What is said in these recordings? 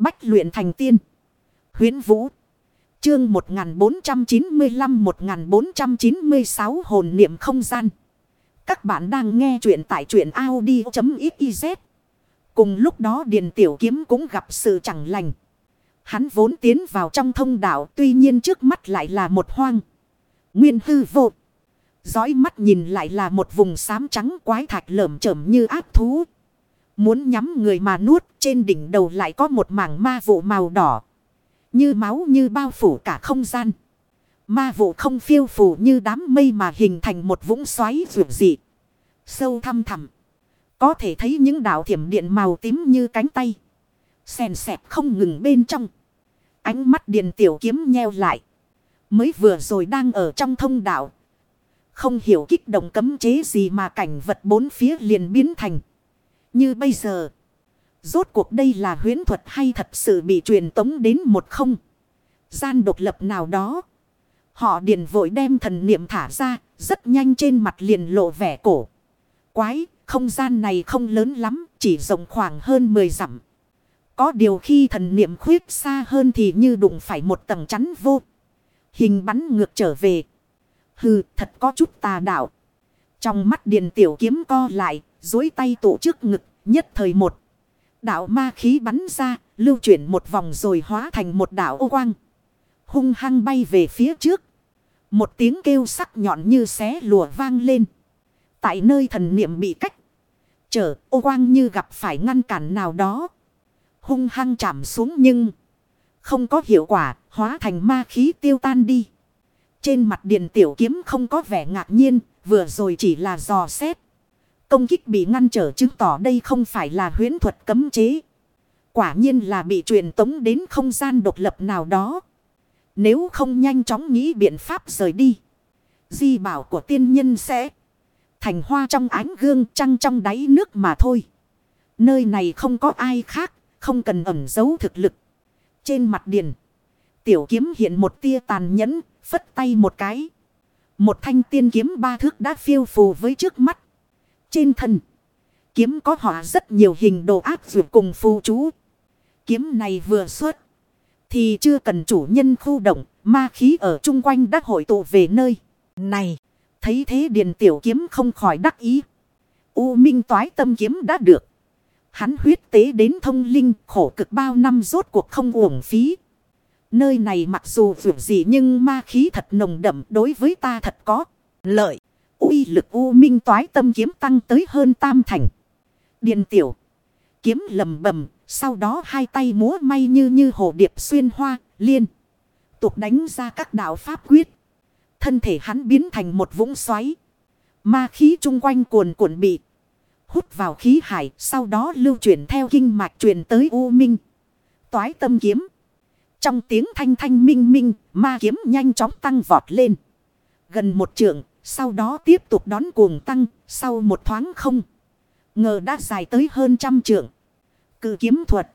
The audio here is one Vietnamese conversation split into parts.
Bách luyện thành tiên. Huyến Vũ. Chương 1495-1496 hồn niệm không gian. Các bạn đang nghe truyện tại truyện Audi.xyz. Cùng lúc đó Điền Tiểu Kiếm cũng gặp sự chẳng lành. Hắn vốn tiến vào trong thông đạo, tuy nhiên trước mắt lại là một hoang. Nguyên hư vô. Dõi mắt nhìn lại là một vùng xám trắng quái thạch lởm chởm như áp thú. Muốn nhắm người mà nuốt, trên đỉnh đầu lại có một mảng ma vụ màu đỏ. Như máu như bao phủ cả không gian. Ma vụ không phiêu phủ như đám mây mà hình thành một vũng xoáy vượt dị. Sâu thăm thẳm. Có thể thấy những đảo thiểm điện màu tím như cánh tay. Xèn xẹp không ngừng bên trong. Ánh mắt điện tiểu kiếm nheo lại. Mới vừa rồi đang ở trong thông đạo. Không hiểu kích động cấm chế gì mà cảnh vật bốn phía liền biến thành. Như bây giờ. Rốt cuộc đây là huyến thuật hay thật sự bị truyền tống đến một không. Gian độc lập nào đó. Họ điền vội đem thần niệm thả ra. Rất nhanh trên mặt liền lộ vẻ cổ. Quái, không gian này không lớn lắm. Chỉ rộng khoảng hơn 10 dặm. Có điều khi thần niệm khuyết xa hơn thì như đụng phải một tầng chắn vô. Hình bắn ngược trở về. Hừ, thật có chút tà đạo. Trong mắt điền tiểu kiếm co lại, dối tay tụ trước ngực, nhất thời một. Đạo ma khí bắn ra, lưu chuyển một vòng rồi hóa thành một đạo ô quang. Hung hăng bay về phía trước. Một tiếng kêu sắc nhọn như xé lùa vang lên. Tại nơi thần niệm bị cách. Trở ô quang như gặp phải ngăn cản nào đó. Hung hăng chạm xuống nhưng. Không có hiệu quả, hóa thành ma khí tiêu tan đi. Trên mặt điện tiểu kiếm không có vẻ ngạc nhiên, vừa rồi chỉ là dò xét. Công kích bị ngăn trở chứng tỏ đây không phải là huyễn thuật cấm chế. Quả nhiên là bị truyền tống đến không gian độc lập nào đó. Nếu không nhanh chóng nghĩ biện pháp rời đi. Di bảo của tiên nhân sẽ thành hoa trong ánh gương trăng trong đáy nước mà thôi. Nơi này không có ai khác, không cần ẩn giấu thực lực. Trên mặt điền, tiểu kiếm hiện một tia tàn nhẫn, phất tay một cái. Một thanh tiên kiếm ba thước đã phiêu phù với trước mắt. Trên thân, kiếm có họa rất nhiều hình đồ áp dụng cùng phù chú. Kiếm này vừa xuất, thì chưa cần chủ nhân khu động, ma khí ở chung quanh đã hội tụ về nơi này. Thấy thế điền tiểu kiếm không khỏi đắc ý. U minh toái tâm kiếm đã được. Hắn huyết tế đến thông linh khổ cực bao năm rốt cuộc không uổng phí. Nơi này mặc dù vượt gì nhưng ma khí thật nồng đậm đối với ta thật có lợi uy lực u minh toái tâm kiếm tăng tới hơn tam thành. Điền tiểu. Kiếm lầm bầm. Sau đó hai tay múa may như như hồ điệp xuyên hoa liên. Tục đánh ra các đạo pháp quyết. Thân thể hắn biến thành một vũng xoáy. Ma khí chung quanh cuồn cuộn bị hút vào khí hải, sau đó lưu chuyển theo kinh mạch truyền tới U Minh. Toái tâm kiếm. Trong tiếng thanh thanh minh minh, ma kiếm nhanh chóng tăng vọt lên. Gần một trượng, sau đó tiếp tục đón cuồng tăng, sau một thoáng không. Ngờ đã dài tới hơn trăm trượng. Cự kiếm thuật.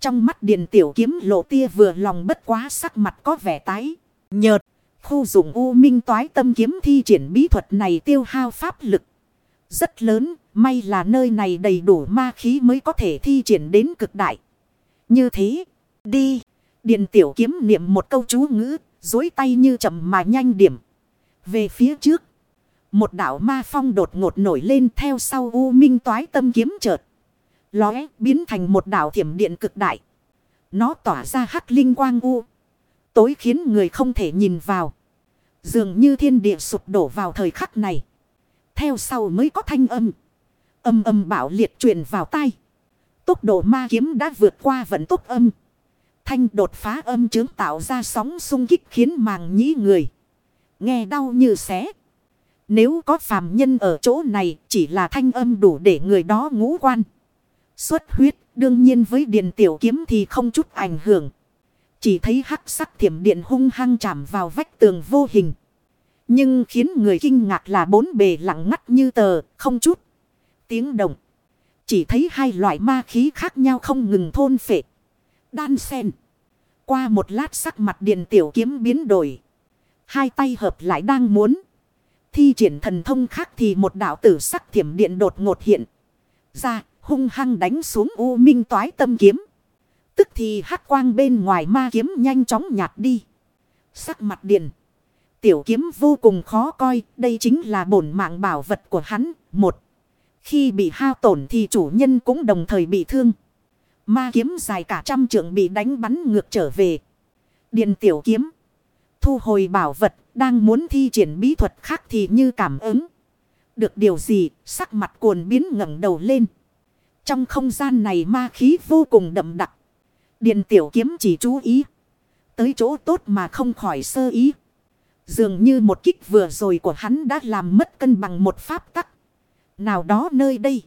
Trong mắt điền tiểu kiếm lộ tia vừa lòng bất quá sắc mặt có vẻ tái, nhợt. Khu dụng U Minh toái tâm kiếm thi triển bí thuật này tiêu hao pháp lực. Rất lớn, may là nơi này đầy đủ ma khí mới có thể thi triển đến cực đại. Như thế, đi. Điền tiểu kiếm niệm một câu chú ngữ, dối tay như chậm mà nhanh điểm. Về phía trước, một đảo ma phong đột ngột nổi lên theo sau U Minh toái tâm kiếm chợt. Lóe biến thành một đảo thiểm điện cực đại. Nó tỏa ra hắc linh quang U. Tối khiến người không thể nhìn vào. Dường như thiên địa sụp đổ vào thời khắc này. Theo sau mới có thanh âm. Âm âm bảo liệt truyền vào tay. Tốc độ ma kiếm đã vượt qua vận tốc âm. Thanh đột phá âm chứng tạo ra sóng sung kích khiến màng nhĩ người. Nghe đau như xé. Nếu có phàm nhân ở chỗ này chỉ là thanh âm đủ để người đó ngũ quan. Xuất huyết đương nhiên với điện tiểu kiếm thì không chút ảnh hưởng. Chỉ thấy hắc sắc thiểm điện hung hăng chạm vào vách tường vô hình. Nhưng khiến người kinh ngạc là bốn bề lặng ngắt như tờ, không chút. Tiếng động. Chỉ thấy hai loại ma khí khác nhau không ngừng thôn phệ. Đan sen. Qua một lát sắc mặt điện tiểu kiếm biến đổi. Hai tay hợp lại đang muốn. Thi triển thần thông khác thì một đạo tử sắc thiểm điện đột ngột hiện. Ra, hung hăng đánh xuống u minh toái tâm kiếm. Tức thì hắc quang bên ngoài ma kiếm nhanh chóng nhạt đi. Sắc mặt điền. Tiểu kiếm vô cùng khó coi. Đây chính là bổn mạng bảo vật của hắn. Một. Khi bị hao tổn thì chủ nhân cũng đồng thời bị thương. Ma kiếm dài cả trăm trượng bị đánh bắn ngược trở về. Điền tiểu kiếm. Thu hồi bảo vật. Đang muốn thi triển bí thuật khác thì như cảm ứng. Được điều gì, sắc mặt cuồn biến ngẩng đầu lên. Trong không gian này ma khí vô cùng đậm đặc. Điền tiểu kiếm chỉ chú ý. Tới chỗ tốt mà không khỏi sơ ý. Dường như một kích vừa rồi của hắn đã làm mất cân bằng một pháp tắc. Nào đó nơi đây.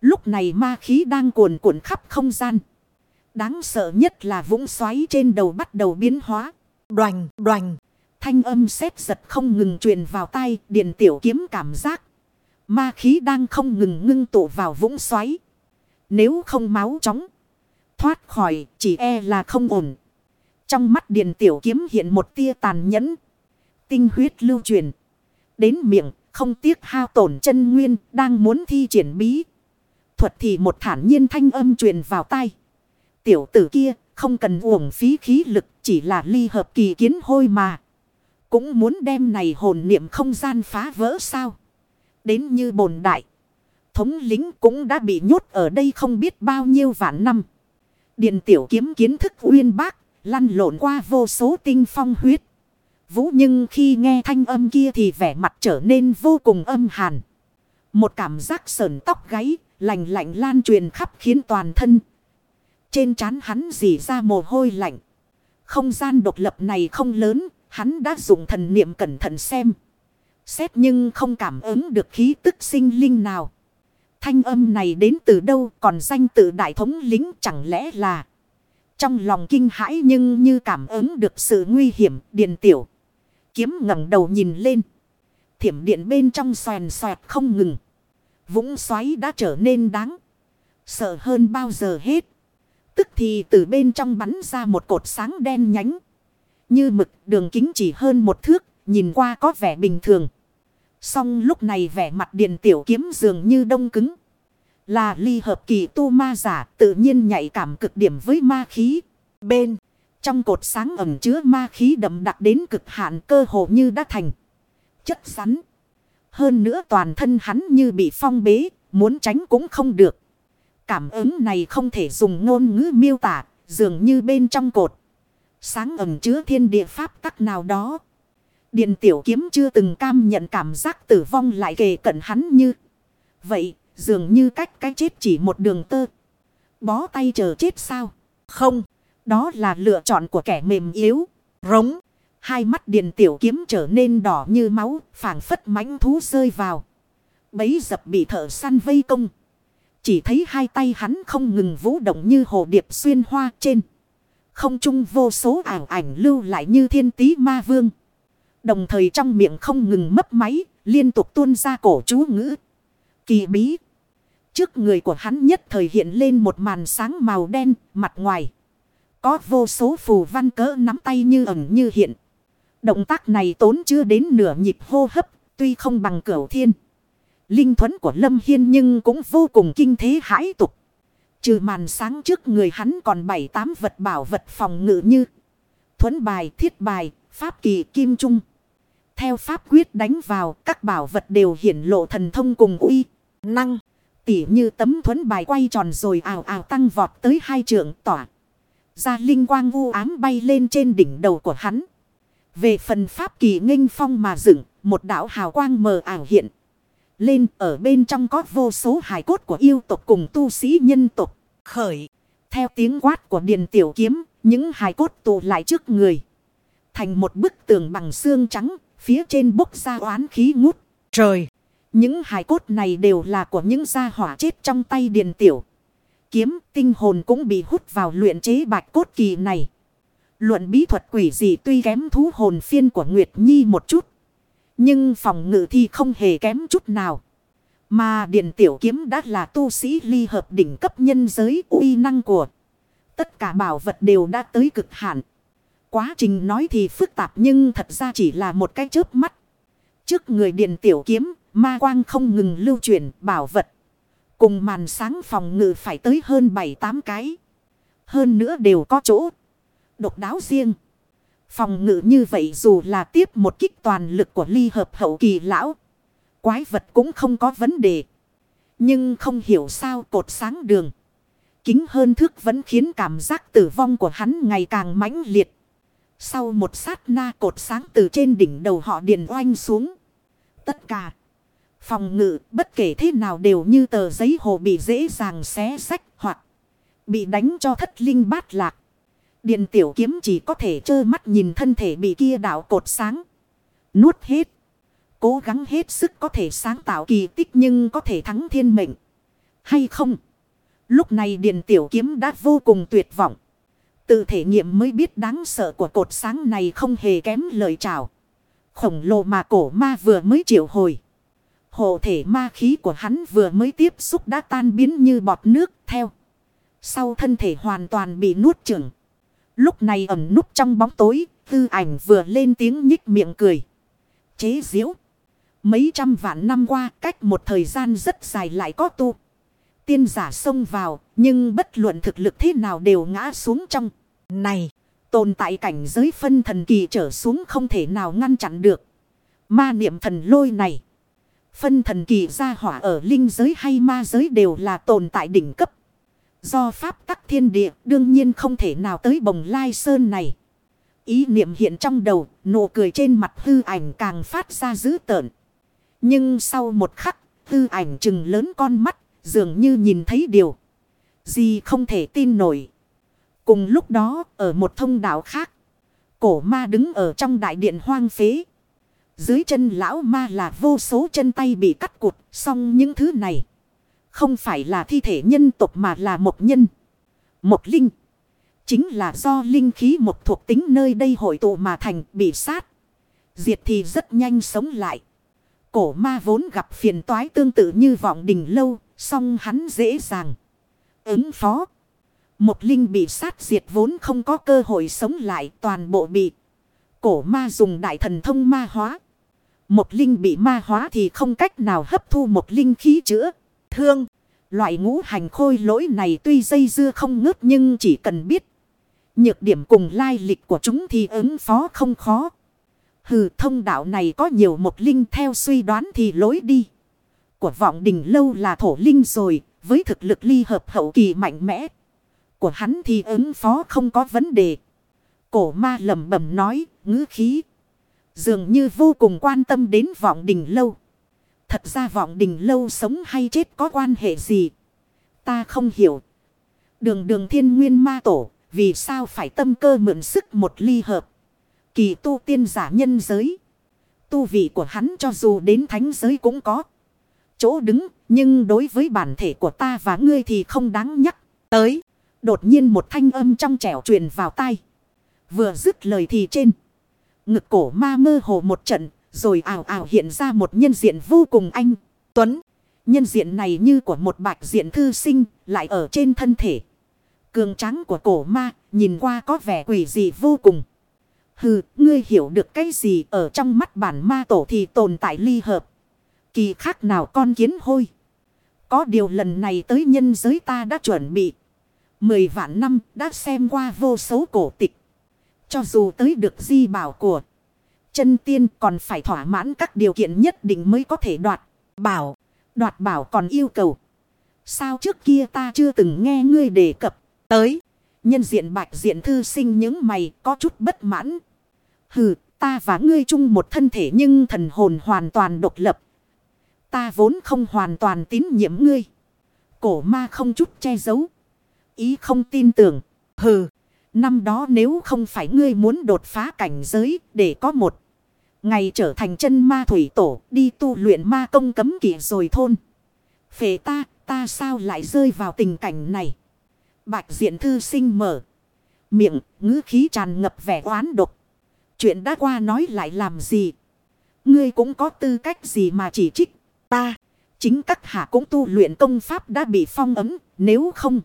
Lúc này ma khí đang cuồn cuộn khắp không gian. Đáng sợ nhất là vũng xoáy trên đầu bắt đầu biến hóa. Đoành, đoành. Thanh âm sét giật không ngừng truyền vào tai. Điền tiểu kiếm cảm giác. Ma khí đang không ngừng ngưng tụ vào vũng xoáy. Nếu không máu chóng. Thoát khỏi chỉ e là không ổn. Trong mắt điền tiểu kiếm hiện một tia tàn nhẫn. Tinh huyết lưu truyền. Đến miệng không tiếc hao tổn chân nguyên đang muốn thi triển bí. Thuật thì một thản nhiên thanh âm truyền vào tai. Tiểu tử kia không cần uổng phí khí lực chỉ là ly hợp kỳ kiến hôi mà. Cũng muốn đem này hồn niệm không gian phá vỡ sao. Đến như bồn đại. Thống lính cũng đã bị nhốt ở đây không biết bao nhiêu vạn năm. Điện tiểu kiếm kiến thức uyên bác, lăn lộn qua vô số tinh phong huyết. Vũ nhưng khi nghe thanh âm kia thì vẻ mặt trở nên vô cùng âm hàn. Một cảm giác sờn tóc gáy, lạnh lạnh lan truyền khắp khiến toàn thân. Trên trán hắn dì ra mồ hôi lạnh. Không gian độc lập này không lớn, hắn đã dùng thần niệm cẩn thận xem. Xét nhưng không cảm ứng được khí tức sinh linh nào. Thanh âm này đến từ đâu còn danh tự đại thống lính chẳng lẽ là. Trong lòng kinh hãi nhưng như cảm ứng được sự nguy hiểm điền tiểu. Kiếm ngẩng đầu nhìn lên. Thiểm điện bên trong xoèn xoẹt không ngừng. Vũng xoáy đã trở nên đáng. Sợ hơn bao giờ hết. Tức thì từ bên trong bắn ra một cột sáng đen nhánh. Như mực đường kính chỉ hơn một thước. Nhìn qua có vẻ bình thường. Song lúc này vẻ mặt điện tiểu kiếm dường như đông cứng. Là ly hợp kỳ tu ma giả tự nhiên nhạy cảm cực điểm với ma khí. Bên trong cột sáng ẩm chứa ma khí đậm đặc đến cực hạn cơ hồ như đã thành. Chất rắn. Hơn nữa toàn thân hắn như bị phong bế, muốn tránh cũng không được. Cảm ứng này không thể dùng ngôn ngữ miêu tả, dường như bên trong cột. Sáng ẩm chứa thiên địa pháp tắc nào đó. Điện tiểu kiếm chưa từng cam nhận cảm giác tử vong lại kề cận hắn như. Vậy, dường như cách cái chết chỉ một đường tơ. Bó tay chờ chết sao? Không, đó là lựa chọn của kẻ mềm yếu. Rống, hai mắt điện tiểu kiếm trở nên đỏ như máu, phảng phất mãnh thú rơi vào. Bấy dập bị thợ săn vây công. Chỉ thấy hai tay hắn không ngừng vũ động như hồ điệp xuyên hoa trên. Không trung vô số ảo ảnh lưu lại như thiên tí ma vương. Đồng thời trong miệng không ngừng mấp máy, liên tục tuôn ra cổ chú ngữ. Kỳ bí. Trước người của hắn nhất thời hiện lên một màn sáng màu đen, mặt ngoài. Có vô số phù văn cỡ nắm tay như ẩn như hiện. Động tác này tốn chưa đến nửa nhịp hô hấp, tuy không bằng cửu thiên. Linh thuẫn của Lâm Hiên nhưng cũng vô cùng kinh thế hãi tục. Trừ màn sáng trước người hắn còn bảy tám vật bảo vật phòng ngự như thuẫn bài, thiết bài, pháp kỳ, kim trung. Theo pháp quyết đánh vào, các bảo vật đều hiển lộ thần thông cùng uy, năng. Tỉ như tấm thuẫn bài quay tròn rồi ào ào tăng vọt tới hai trượng tỏa. Ra linh quang vu ám bay lên trên đỉnh đầu của hắn. Về phần pháp kỳ nghênh phong mà dựng, một đạo hào quang mờ ảo hiện. Lên ở bên trong có vô số hài cốt của yêu tộc cùng tu sĩ nhân tộc. Khởi, theo tiếng quát của điền tiểu kiếm, những hài cốt tụ lại trước người. Thành một bức tường bằng xương trắng, Phía trên bốc ra oán khí ngút. Trời! Những hài cốt này đều là của những gia hỏa chết trong tay điền tiểu. Kiếm tinh hồn cũng bị hút vào luyện chế bạch cốt kỳ này. Luận bí thuật quỷ gì tuy kém thú hồn phiên của Nguyệt Nhi một chút. Nhưng phòng ngự thì không hề kém chút nào. Mà điện tiểu kiếm đã là tu sĩ ly hợp đỉnh cấp nhân giới uy năng của. Tất cả bảo vật đều đã tới cực hạn. Quá trình nói thì phức tạp nhưng thật ra chỉ là một cái chớp mắt. Trước người điện tiểu kiếm, ma quang không ngừng lưu chuyển bảo vật. Cùng màn sáng phòng ngự phải tới hơn 7-8 cái. Hơn nữa đều có chỗ. Độc đáo riêng. Phòng ngự như vậy dù là tiếp một kích toàn lực của ly hợp hậu kỳ lão. Quái vật cũng không có vấn đề. Nhưng không hiểu sao cột sáng đường. Kính hơn thước vẫn khiến cảm giác tử vong của hắn ngày càng mãnh liệt. Sau một sát na cột sáng từ trên đỉnh đầu họ điền oanh xuống. Tất cả. Phòng ngự bất kể thế nào đều như tờ giấy hồ bị dễ dàng xé sách hoặc bị đánh cho thất linh bát lạc. Điền tiểu kiếm chỉ có thể trơ mắt nhìn thân thể bị kia đảo cột sáng. Nuốt hết. Cố gắng hết sức có thể sáng tạo kỳ tích nhưng có thể thắng thiên mệnh. Hay không? Lúc này Điền tiểu kiếm đã vô cùng tuyệt vọng. Từ thể nghiệm mới biết đáng sợ của cột sáng này không hề kém lời chào. Khổng lồ mà cổ ma vừa mới triệu hồi. Hộ thể ma khí của hắn vừa mới tiếp xúc đã tan biến như bọt nước theo. Sau thân thể hoàn toàn bị nuốt chửng. Lúc này ẩn núp trong bóng tối, tư ảnh vừa lên tiếng nhích miệng cười. Chế diễu. Mấy trăm vạn năm qua, cách một thời gian rất dài lại có tu. Tiên giả xông vào, nhưng bất luận thực lực thế nào đều ngã xuống trong. Này, tồn tại cảnh giới phân thần kỳ trở xuống không thể nào ngăn chặn được. Ma niệm thần lôi này. Phân thần kỳ gia hỏa ở linh giới hay ma giới đều là tồn tại đỉnh cấp. Do pháp tắc thiên địa đương nhiên không thể nào tới bồng lai sơn này. Ý niệm hiện trong đầu, nụ cười trên mặt hư ảnh càng phát ra dữ tợn. Nhưng sau một khắc, hư ảnh chừng lớn con mắt, dường như nhìn thấy điều. Gì không thể tin nổi. Cùng lúc đó, ở một thông đạo khác, cổ ma đứng ở trong đại điện hoang phế. Dưới chân lão ma là vô số chân tay bị cắt cụt, xong những thứ này. Không phải là thi thể nhân tộc mà là một nhân. Một linh. Chính là do linh khí một thuộc tính nơi đây hội tụ mà thành bị sát. Diệt thì rất nhanh sống lại. Cổ ma vốn gặp phiền toái tương tự như vọng đình lâu, song hắn dễ dàng. Ứng phó. Một linh bị sát diệt vốn không có cơ hội sống lại toàn bộ bị. Cổ ma dùng đại thần thông ma hóa. Một linh bị ma hóa thì không cách nào hấp thu một linh khí chữa. Thương. Loại ngũ hành khôi lỗi này tuy dây dưa không ngớt nhưng chỉ cần biết. Nhược điểm cùng lai lịch của chúng thì ứng phó không khó. Hừ, thông đạo này có nhiều một linh theo suy đoán thì lối đi. Của vọng đình lâu là thổ linh rồi. Với thực lực ly hợp hậu kỳ mạnh mẽ. Của hắn thì ứng phó không có vấn đề. Cổ ma lầm bẩm nói, ngữ khí. Dường như vô cùng quan tâm đến vọng đình lâu. Thật ra vọng đình lâu sống hay chết có quan hệ gì? Ta không hiểu. Đường đường thiên nguyên ma tổ. Vì sao phải tâm cơ mượn sức một ly hợp? Kỳ tu tiên giả nhân giới. Tu vị của hắn cho dù đến thánh giới cũng có. Chỗ đứng. Nhưng đối với bản thể của ta và ngươi thì không đáng nhắc. Tới. Đột nhiên một thanh âm trong trẻo truyền vào tai. Vừa dứt lời thì trên. Ngực cổ ma mơ hồ một trận. Rồi ảo ảo hiện ra một nhân diện vô cùng anh. Tuấn. Nhân diện này như của một bạch diện thư sinh. Lại ở trên thân thể. Cường trắng của cổ ma. Nhìn qua có vẻ quỷ dị vô cùng. Hừ, ngươi hiểu được cái gì ở trong mắt bản ma tổ thì tồn tại ly hợp. Kỳ khác nào con kiến hôi. Có điều lần này tới nhân giới ta đã chuẩn bị. Mười vạn năm đã xem qua vô số cổ tịch. Cho dù tới được di bảo của chân tiên còn phải thỏa mãn các điều kiện nhất định mới có thể đoạt bảo. Đoạt bảo còn yêu cầu. Sao trước kia ta chưa từng nghe ngươi đề cập tới. Nhân diện bạch diện thư sinh những mày có chút bất mãn. Hừ, ta và ngươi chung một thân thể nhưng thần hồn hoàn toàn độc lập. Ta vốn không hoàn toàn tín nhiệm ngươi. Cổ ma không chút che giấu. Ý không tin tưởng. Hừ, năm đó nếu không phải ngươi muốn đột phá cảnh giới để có một ngày trở thành chân ma thủy tổ đi tu luyện ma công cấm kỵ rồi thôn. phế ta, ta sao lại rơi vào tình cảnh này? Bạch diện thư sinh mở. Miệng, ngữ khí tràn ngập vẻ oán độc. Chuyện đã qua nói lại làm gì? Ngươi cũng có tư cách gì mà chỉ trích ta. Chính các hạ cũng tu luyện công pháp đã bị phong ấm, nếu không.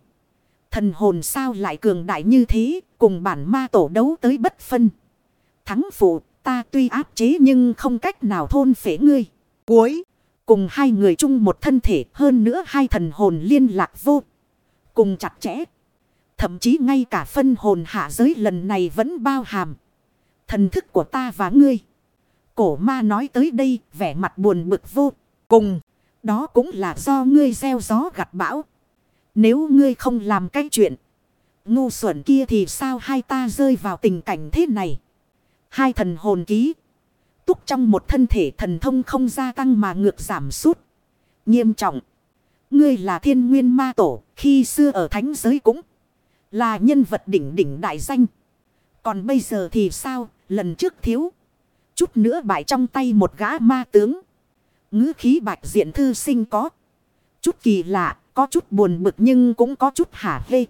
Thần hồn sao lại cường đại như thế, cùng bản ma tổ đấu tới bất phân. Thắng phụ, ta tuy áp chế nhưng không cách nào thôn phế ngươi. Cuối, cùng hai người chung một thân thể hơn nữa hai thần hồn liên lạc vô. Cùng chặt chẽ. Thậm chí ngay cả phân hồn hạ giới lần này vẫn bao hàm. Thần thức của ta và ngươi. Cổ ma nói tới đây vẻ mặt buồn bực vô cùng. Đó cũng là do ngươi gieo gió gặt bão. Nếu ngươi không làm cái chuyện. Ngu xuẩn kia thì sao hai ta rơi vào tình cảnh thế này. Hai thần hồn ký. Túc trong một thân thể thần thông không gia tăng mà ngược giảm sút. Nghiêm trọng. Ngươi là thiên nguyên ma tổ. Khi xưa ở thánh giới cũng là nhân vật đỉnh đỉnh đại danh. Còn bây giờ thì sao? Lần trước thiếu. Chút nữa bại trong tay một gã ma tướng. ngữ khí bạch diện thư sinh có. Chút kỳ lạ. Có chút buồn bực nhưng cũng có chút hả hê.